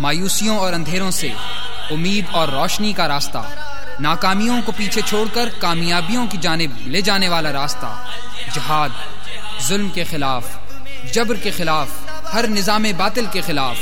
مایوسیوں اور اندھیروں سے، امید اور روشنی کا راستہ۔ ناکامیوں کو پیچھے چھوڑ کر کامیابیوں کی جانب لے جانے والا راستہ۔ جہاد، ظلم کے خلاف، جبر کے خلاف، ہر نظام باطل کے خلاف۔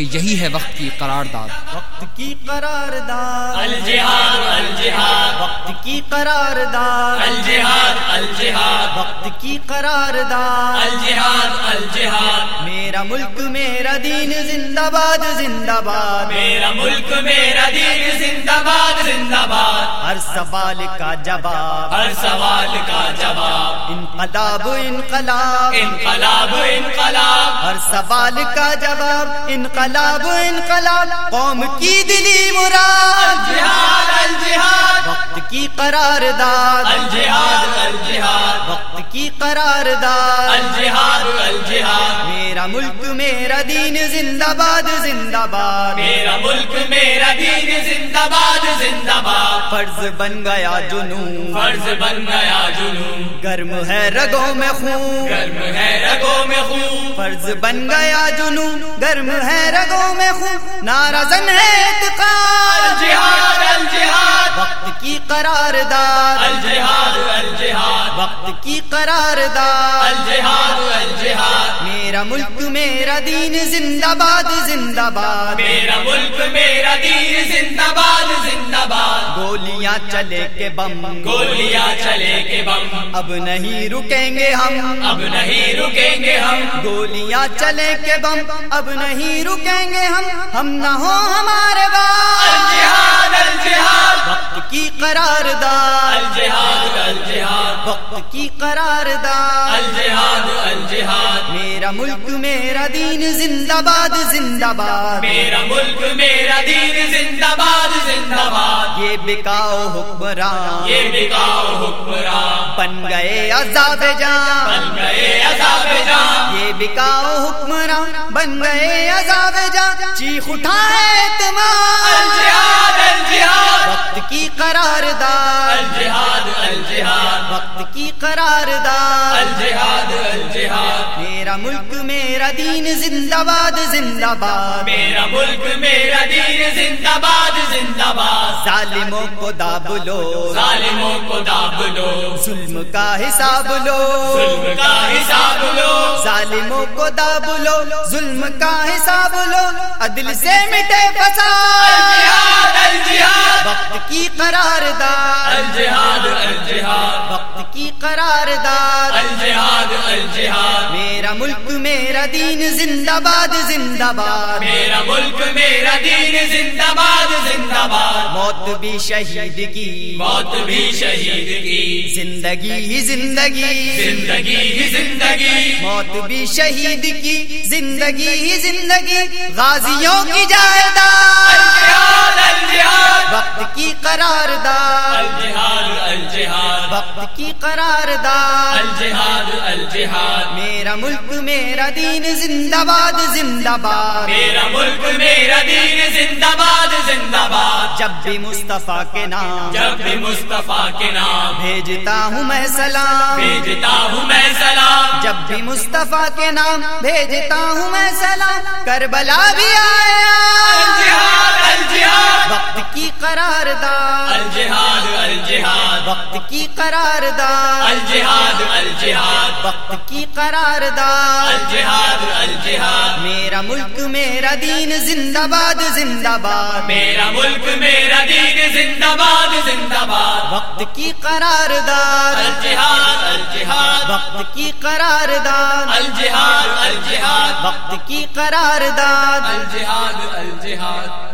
کہ یہی ہے وقت کی قرارداد۔ وقت کی قرارداد۔ الجہاد الجہاد وقت کی قرارداد۔ الجہاد الجہاد وقت کی قرارداد۔ الجہاد الجہاد میرا ملک میرا دین زندہ باد زندہ باد۔ میرا ملک میرا دین زندہ باد زندہ باد۔ ہر سوال کا جواب۔ ہر سوال کا جواب۔ انقلاب انقلاب۔ انقلاب انقلاب۔ ہر سوال کا جواب۔ انقلاب۔ انقلاب قوم کی دلی مراد۔ جہاد الجہاد۔ وقت کی قرارداد الجہاد الجہاد۔ وقت کی قرارداد الجہاد الجہاد۔ میرا ملک میرا دین زندہ باد زندہ باد میرا ملک میرا دین زندہ باد زندہ باد فرض بن گیا جنون۔ فرض بن گیا جنون۔ گرم ہے رگوں میں خون۔ گرم ہے رگوں میں خون۔ فرض بن گیا جنون۔ گرم ہے رگوں میں خون۔ نارزن ہے الجہاد الجہاد۔ وقت کی قرارداد الجہاد۔ وقت کی قرارداد۔ الجہاد الجہاد۔ میرا ملک میرا دین زندہ باد زندہ باد۔ میرا ملک میرا دین زندہ باد زندہ باد۔ گولیاں چلے کے بم۔ گولیاں چلے کے بم۔ اب نہیں رکیں گے ہم۔ اب نہیں رکیں گے ہم۔ گولیاں چلے کے بم۔ اب نہیں رکیں گے ہم۔ ہم نہ ہو ہمارے وقت کی قرارداد الجہاد الجہاد. وقت کی قرارداد الجہاد الجہاد. میرا ملک میرا دین زندہ باد زندہ باد میرا ملک میرا دین زندہ باد زندہ باد یہ بکاؤ حکمران. یہ بکاؤ حکمران. بن گئے عذاب جان. بن گئے عذاب جان. بکاؤ حکمران بن گئے عذاب جان چیخ الجہاد الجہاد وقت کی قرارداد۔ الجہاد الجہاد وقت کی قرارداد۔ الجہاد الجہاد میرا ملک میرا دین زندہ باد زندہ باد میرا ملک میرا دین زندہ باد زندہ باد ظالموں کو داب لو۔ ظالموں کو داب لو۔ ظلم کا حساب لو۔ ظلم کا حساب لو۔ ظالموں کو داب لو۔ ظلم کا حساب لو۔ عدل سے مٹے فساد۔ الجہاد الجہاد۔ وقت کی قرارداد الجہاد الجہاد۔ وقت کی قرارداد الجہاد الجہاد میرا ملک میرا دین زندہ باد زندہ باد میرا ملک میرا دین زندہ باد زندہ باد موت بھی شہید کی. موت بھی شہید کی. زندگی ہی زندگی. زندگی ہی زندگی. موت بھی شہید کی. زندگی ہی زندگی. غازیوں کی جائیداد. کی قرارداد الجہاد الجہاد میرا ملک میرا دین زندہ باد زندہ باد میرا ملک میرا دین زندہ باد زندہ باد جب بھی مصطفیٰ کے نام جب بھی مصطفیٰ کے نام بھیجتا ہوں میں سلام۔ بھیجتا ہوں میں سلام۔ جب بھی مصطفیٰ کے نام بھیجتا ہوں میں سلام۔ کربلا بھی آیا الجہاد الجہاد۔ وقت کی قرارداد۔ الجہاد الجہاد۔ وقت کی قرارداد۔ الجہاد الجہاد۔ وقت کی قرارداد۔ الجہاد الجہاد۔ میرا ملک میرا دین زندہ باد زندہ باد۔ میرا ملک میرا دین زندہ باد زندہ باد۔ وقت کی قرارداد۔ الجہاد الجہاد۔ وقت کی قرارداد۔ الجہاد الجہاد۔ وقت کی قرارداد۔ الجہاد الجہاد۔